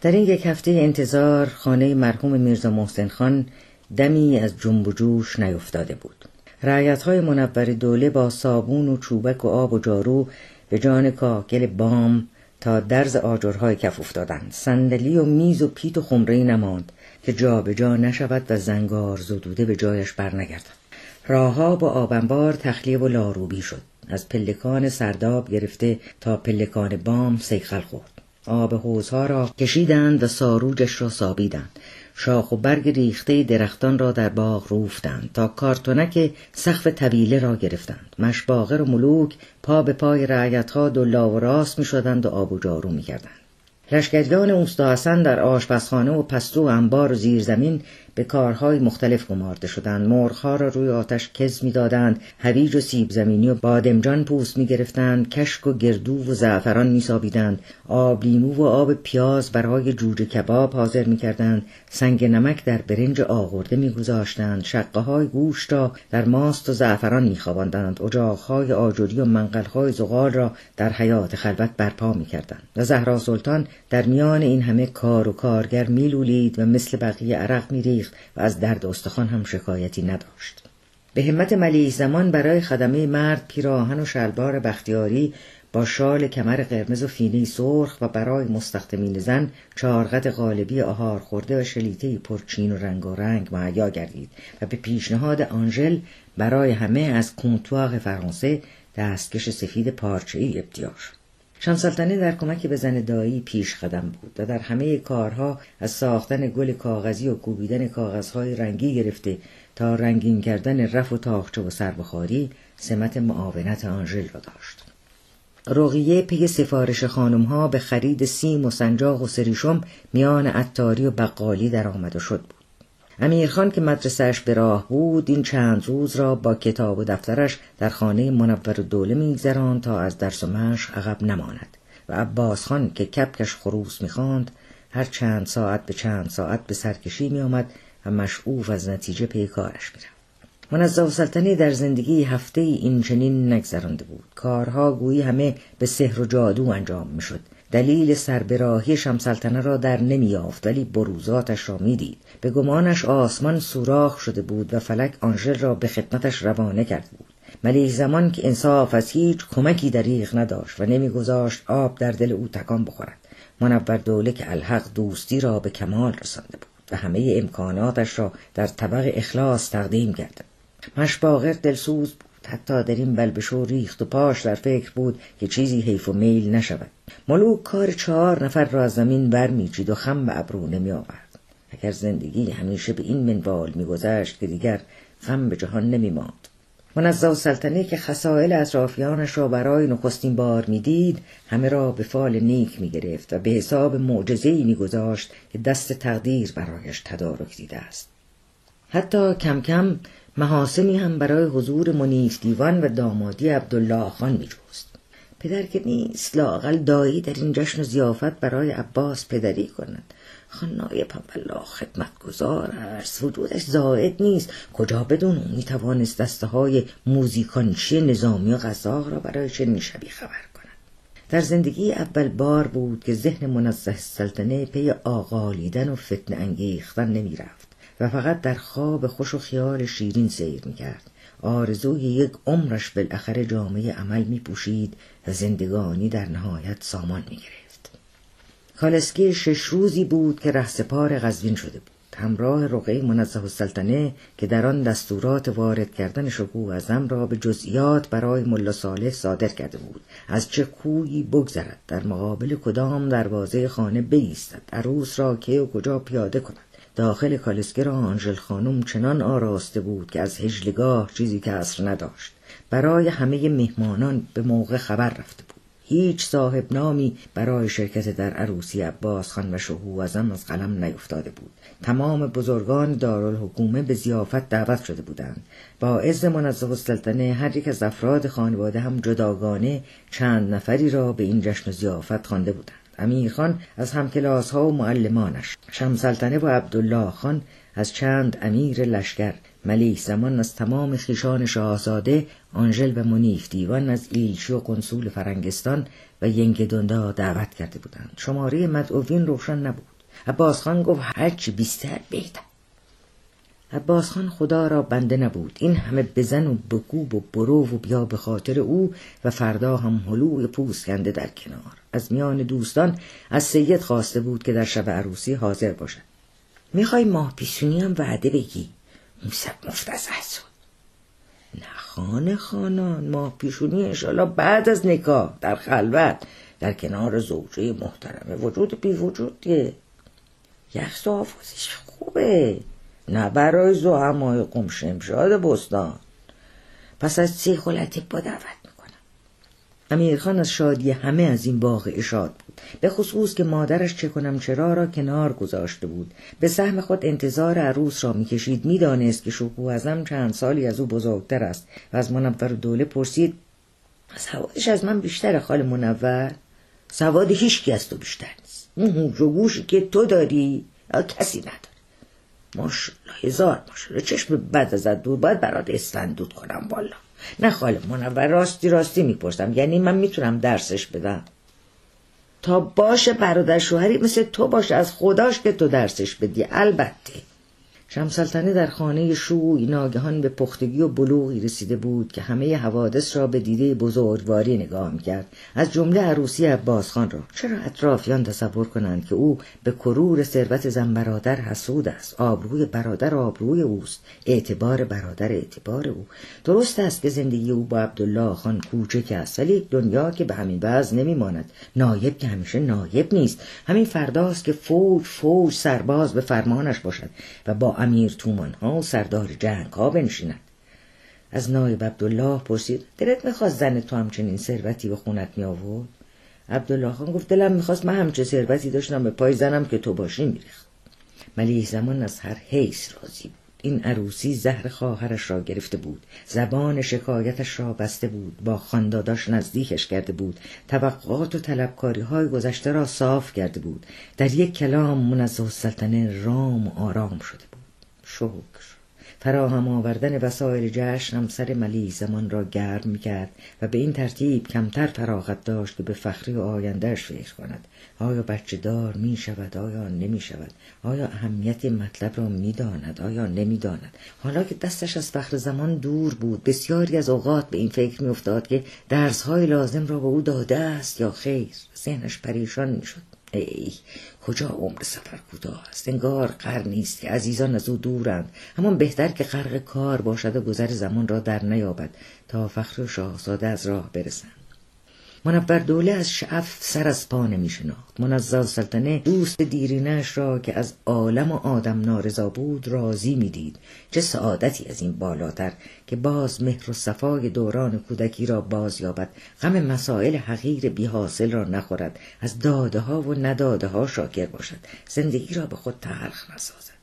در این یک هفته انتظار خانه مرحوم میرزا محسن خان دمی از جنب و جوش نیفتاده بود. رعیت های منور دوله با صابون و چوبک و آب و جارو به جان کاکل بام تا درز آجرهای کف افتادند. صندلی و میز و پیت و خمره نماند که جا به جا نشود و زنگار زدوده به جایش برنگردد. راهها با آبنبار تخلیه و لاروبی شد. از پلکان سرداب گرفته تا پلکان بام سیخل خورد. آب حوزها را کشیدند و ساروجش را سابیدند شاخ و برگ ریخته درختان را در باغ روفتند تا کارتونک سقف طویله را گرفتند مشباغر و ملوک پا به پای رعیتها دلا و راست می شدند و آب و جارو می کردند. لشکریان اوستا حسن در آشپزخانه و پستو و انبار و زیرزمین به کارهای مختلف گمارده شدند. مرغها را روی آتش کز می‌دادند. هویج و سیب زمینی و بادمجان پوست می‌گرفتند. کشک و گردو و زعفران میسابیدند. آب لیمو و آب پیاز برای جوجه کباب حاضر می‌کردند. سنگ نمک در برنج آغرده میگذاشتند. شقه های گوشت را در ماست و زعفران میخواباندند. اجاقهای آجری و منقلهای زغال را در حیات خلوت برپا می‌کردند. و زهرا سلطان در میان این همه کار و کارگر میلولید و مثل بقیه عرق میریخت. و از درد استخوان هم شکایتی نداشت. به همت ملیح زمان برای خدمه مرد پیراهن و شلوار بختیاری با شال کمر قرمز و فینه سرخ و برای مستخدمین زن چارقد غالبی آهار خورده و شلیته پرچین و رنگ و رنگ معیا گردید و به پیشنهاد آنژل برای همه از کنتواغ فرانسه دستکش سفید پارچه‌ای ابتیار شد. شمسلطنه در کمک به زن دایی پیش قدم بود و در همه کارها از ساختن گل کاغذی و کوبیدن کاغذهای رنگی گرفته تا رنگین کردن رف و تاخچه و سربخاری سمت معاونت آنژل را داشت. رقیه پی سفارش خانمها به خرید سیم و سنجاق و سریشم میان عطاری و بقالی در آمد و شد بود. امیرخان که مدرسهش به راه بود این چند روز را با کتاب و دفترش در خانه منور دوله میگذران تا از درس و مشق عقب نماند. و عباس خان که کپکش خروس می‌خواند هر چند ساعت به چند ساعت به سرکشی میآمد و مشعوف از نتیجه پی کارش می‌رفت. منزه سلطنه در زندگی هفته این چنین نگذرانده بود. کارها گویی همه به سحر و جادو انجام می‌شد. دلیل سربراهی شمسلطنه را در نمیافت ولی بروزاتش را می‌دید. به گمانش آسمان سوراخ شده بود و فلک آنژل را به خدمتش روانه کرده بود. ملیح زمان که انصاف از هیچ کمکی دریغ نداشت و نمیگذاشت آب در دل او تکان بخورد. منور دوله که الحق دوستی را به کمال رسانده بود و همه امکاناتش را در طبق اخلاص تقدیم کرده مشباغر دلسوز بود. حتی در این بلبشو ریخت و پاش در فکر بود که چیزی حیف و میل نشود. ملوک کار چهار نفر را از زمین برمیچید و خم به ابرو نمی آورد. اگر زندگی همیشه به این منوال میگذشت که دیگر غم به جهان نمی ماند. منزه سلطنه که خسائل اطرافیانش را برای نخستین بار می‌دید همه را به فال نیک می‌گرفت و به حساب معجزهای میگذاشت که دست تقدیر برایش تدارک دیده است. حتی کم کم محاسنی هم برای حضور منیف دیوان و دامادی عبدالله خان میجوست. پدر که نیست لاقل دایی در این جشن و زیافت برای عباس پدری کند خان نایب والله خدمت گذار است وجودش زائد نیست. کجا بدون او می‌توانست دسته های موزیکانچی نظامی و غذاق را برای چنین شبی خبر کند. در زندگی اول بار بود که ذهن منزه سلطنه پی آقالیدن و فتن انگیختن نمی‌رفت. و فقط در خواب خوش و خیال شیرین سیر می‌کرد. آرزوی یک عمرش بالاخره جامعه عمل می پوشید و زندگانی در نهایت سامان می گرفت. کالسکی شش روزی بود که رهسپار غزوین شده بود. همراه رقعه منزه السلطنه که در آن دستورات وارد کردن شکوه ازم را به جزئیات برای ملا صالح صادر کرده بود. از چه کویی بگذرد؟ در مقابل کدام دروازه خانه بایستد عروس را که و کجا پیاده کند؟ داخل کالسکه را آنژل خانم چنان آراسته بود که از هجلگاه چیزی که نداشت. برای همه مهمانان به موقع خبر رفته بود. هیچ صاحب نامی برای شرکت در عروسی عباس خان و شهو ازم از قلم نیفتاده بود. تمام بزرگان دارالحکومه به زیافت دعوت شده بودند. با عز منزه السلطنه هر یک از افراد خانواده هم جداگانه چند نفری را به این جشن و زیافت خوانده بودند. امیرخان از همکلاس ها و معلمانش. شمسلطنه و عبدالله خان از چند امیر لشکر. ملیح زمان از تمام خیشان شاهزاده آنژل و منیف دیوان از ایلچی و قنصول فرنگستان و ینگ دندا دعوت کرده بودند. شماره مدعوین روشن نبود. عباس خان گفت هرچی بیشتر بهتر. عباس خان خدا را بنده نبود. این همه بزن و بکوب و برو و بیا به خاطر او و فردا هم هلوی پوست کنده در کنار. از میان دوستان از سید خواسته بود که در شب عروسی حاضر باشد. می‌خوای ماه پیشونی هم وعده بگی؟ موسب مفتزه شد. نه خانه خانان ماه پیشونی انشالله بعد از نکاح در خلوت در کنار زوجه محترمه. وجود بی وجود دیه یخ خوبه. نه برای زوهمای قم شمشاد بستان. پس از سیخ و با دعوت می‌کنم؟ امیرخان از شادی همه از این باغ اشاد بود. به خصوص که مادرش چه کنم چرا را کنار گذاشته بود. به سهم خود انتظار عروس را می‌کشید. می‌دانست که شکوه ازم چند سالی از او بزرگتر است و از منور دوله پرسید سوادش از من بیشتر خال منور؟ سواد هیچکی از تو بیشتر نیست. اون که تو داری کسی نداره. ماشالله هزار ماشالله چشم بد ازت دور باید برات استندود کنم والا. نه خاله منور راستی راستی می‌پرسم. یعنی من می‌تونم درسش بدم. تا باشه برادر شوهری مثل تو باشه. از خداش که تو درسش بدی. البته. شمسلطنه در خانه شوی ناگهان به پختگی و بلوغی رسیده بود که همه حوادث را به دیده بزرگواری نگاه می‌کرد. از جمله عروسی عباس خان را. چرا اطرافیان تصور کنند که او به کرور ثروت زن برادر حسود است؟ آبروی برادر آبروی اوست. اعتبار برادر اعتبار او. درست است که زندگی او با عبدالله خان کوچک است ولی دنیا که به همین بعض نمیماند. نایب که همیشه نایب نیست. همین فرداست که فوج فوج سرباز به فرمانش باشد و با امیر تومان ها و سردار جنگ ها بنشیند. از نایب عبدالله پرسید دلت می‌خواست زن تو همچنین ثروتی به خونت می آورد عبدالله خان گفت دلم می‌خواست من همچه ثروتی داشتم به پای زنم که تو باشی میریخت. ملیح زمان از هر حیث راضی بود. این عروسی زهر خواهرش را گرفته بود. زبان شکایتش را بسته بود. با خانداداش نزدیکش کرده بود. توقعات و طلبکاری های گذشته را صاف کرده بود. در یک کلام منزه السلطنه رام و آرام شده شکر. فراهم آوردن وسایل جشن هم سر ملی زمان را گرم می‌کرد و به این ترتیب کمتر فراغت داشت که به فخری و آیندهش فکر کند. آیا بچه دار می شود آیا نمی شود آیا اهمیت مطلب را می داند آیا نمی داند حالا که دستش از فخر زمان دور بود بسیاری از اوقات به این فکر می افتاد که درسهای لازم را به او داده است یا خیر. ذهنش پریشان می شد ای کجا عمر سفر کوتاه است انگار قرنی است که عزیزان از او دورند. همان بهتر که غرق کار باشد و گذر زمان را در نیابد تا فخر و شاهزاده از راه برسند. منور دوله از شعف سر از پا نمی شناخت منزل سلطنه دوست دیرینش را که از عالم و آدم نارضا بود راضی می‌دید. چه سعادتی از این بالاتر که باز مهر و صفای دوران کودکی را باز یابد. غم مسائل حقیر بی حاصل را نخورد. از داده ها و نداده ها شاکر باشد. زندگی را به خود تلخ نسازد.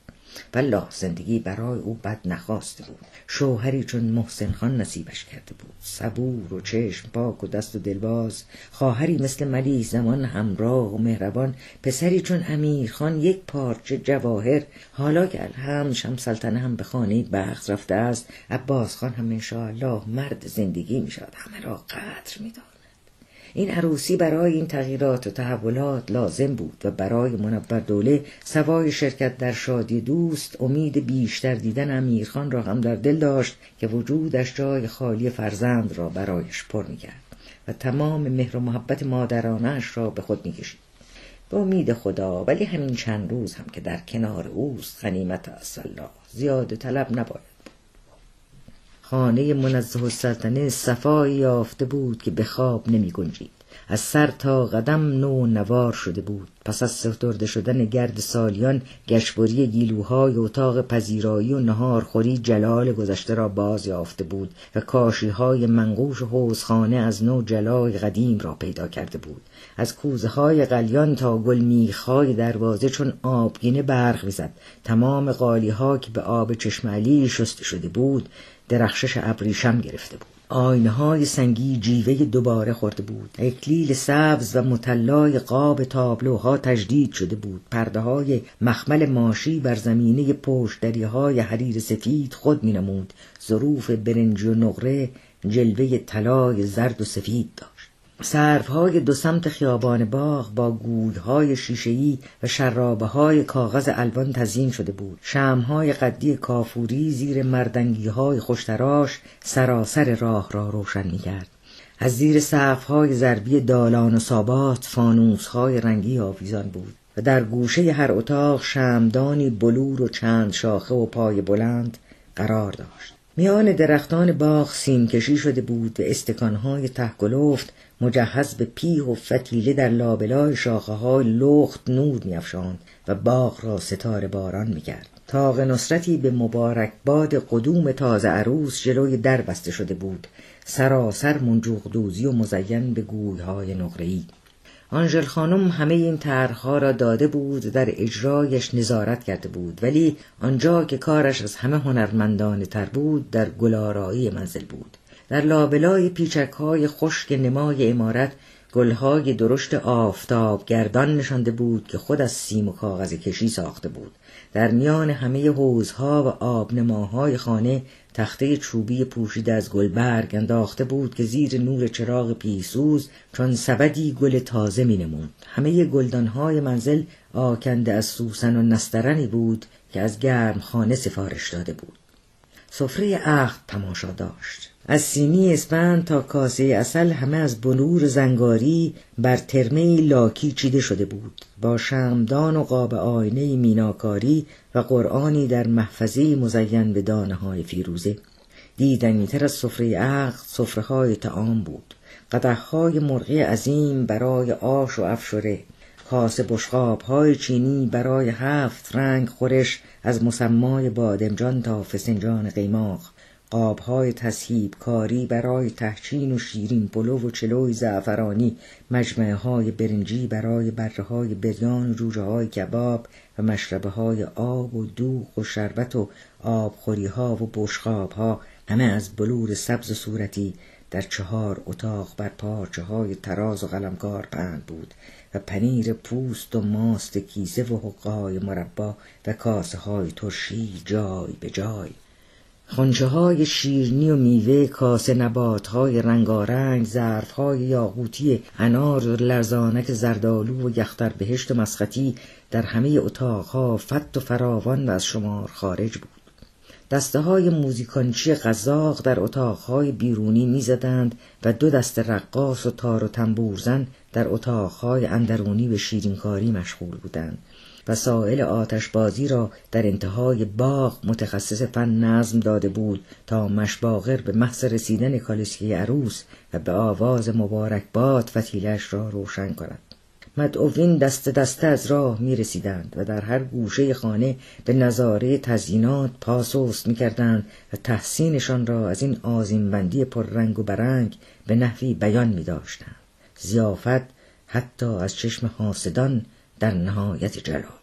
والله زندگی برای او بد نخواسته بود. شوهری چون محسن خان نصیبش کرده بود. صبور و چشم پاک و دست و دلباز. خواهری مثل ملی زمان همراه و مهربان. پسری چون امیر خان یک پارچه جواهر. حالا که الحمد سلطنه هم به خانه بخت رفته است عباس خان هم انشاءالله مرد زندگی می شود همه را قدر می این عروسی برای این تغییرات و تحولات لازم بود و برای منبر دوله سوای شرکت در شادی دوست امید بیشتر دیدن امیرخان را هم در دل داشت که وجودش جای خالی فرزند را برایش پر می‌کرد و تمام مهر و محبت مادرانش را به خود می‌کشید. به امید خدا ولی همین چند روز هم که در کنار اوست غنیمت است زیاده طلب نباید. خانه منزه السلطنه صفایی یافته بود که به خواب نمی گنجید. از سر تا قدم نو نوار شده بود. پس از سترده شدن گرد سالیان گشبری گیلوهای اتاق پذیرایی و نهارخوری جلال گذشته را باز یافته بود و کاشیهای منقوش حوزخانه از نو جلای قدیم را پیدا کرده بود. از کوزه های قلیان تا گلمیخهای دروازه چون آبگینه برق می‌زد. تمام قالی ها که به آب چشمعلی شسته شده بود درخشش ابریشم گرفته بود. آینهای سنگی جیوه دوباره خورده بود. اکلیل سبز و مطلای قاب تابلوها تجدید شده بود. پرده های مخمل ماشی بر زمینه پشتری های حریر سفید خود می نمود ظروف برنج و نقره جلوه طلای زرد و سفید داشت. سرفهای دو سمت خیابان باغ با گویهای شیشهای و شرابه های کاغذ الوان تزیین شده بود. شمهای قدی کافوری زیر مردنگی های خوشتراش سراسر راه را روشن می‌کرد. از زیر سقفهای ضربی دالان و سابات فانوسهای رنگی آویزان بود و در گوشه هر اتاق شمدانی بلور و چند شاخه و پای بلند قرار داشت. میان درختان باغ سیم کشی شده بود و استکانهای تهگلفت مجهز به پیه و فتیله در لابلای شاخه های لخت نور میافشاند و باغ را ستاره باران می‌کرد. تاق نصرتی به مبارکباد قدوم تازه عروس جلوی در بسته شده بود. سراسر منجوق دوزی و مزین به گویهای نقره‌ای. آنژل خانم همه این طرحها را داده بود در اجرایش نظارت کرده بود. ولی آنجا که کارش از همه هنرمندانه تر بود در گلارایی منزل بود. در لابلای پیچک های خشک نمای امارت گلهای درشت آفتاب گردان نشانده بود که خود از سیم و کاغذ کشی ساخته بود. در میان همه حوزها و آبنماهای خانه تخته چوبی پوشیده از گلبرگ انداخته بود که زیر نور چراغ پیسوز چون سبدی گل تازه می نمود. همه گلدانهای منزل آکنده از سوسن و نسترنی بود که از گرم خانه سفارش داده بود. سفره عقد تماشا داشت. از سینی اسپند تا کاسه اصل همه از بلور زنگاری بر ترمه لاکی چیده شده بود. با شمدان و قاب آینه میناکاری و قرآنی در محفظه مزین به دانه های فیروزه دیدنیتر از سفره عقد سفره های تعام بود. های مرغی عظیم برای آش و افشره کاسه بشقاب های چینی برای هفت رنگ خورش از مسمای بادمجان تا فسنجان قیماق. قابهای تصهیب کاری برای تهچین و شیرین پلو و چلوی زعفرانی. مجمعه های برنجی برای بره های بریان و جوجه های کباب و مشربه های آب و دوغ و شربت و آبخوری ها و بشخاب ها همه از بلور سبز صورتی. در چهار اتاق بر پارچه های تراز و قلمکار پهن بود و پنیر پوست و ماست کیسه و حقه های مربا و کاسه های ترشی جای به جای. خونچه های شیرنی و میوه کاسه نبات های رنگارنگ ظرف های یاقوتی انار و لرزانک زردالو و یختر بهشت و مسخطی در همه اتاقها فت و فراوان و از شمار خارج بود. دسته های موزیکانچی غذاق در اتاقهای بیرونی می‌زدند و دو دست رقاص و تار و تنبورزن در اتاقهای اندرونی به شیرینکاری مشغول بودند وسایل آتشبازی را در انتهای باغ متخصص فن نظم داده بود تا مشباغر به محض رسیدن کالسکه عروس و به آواز مبارکباد فتیلش را روشن کند. مدعوین دست دسته از راه می رسیدند و در هر گوشه خانه به نظاره تزیینات پاسوست می کردند و تحسینشان را از این آزیمبندی پررنگ و برنگ به نحوی بیان می داشتند. زیافت حتی از چشم حاسدان در نهایت جلال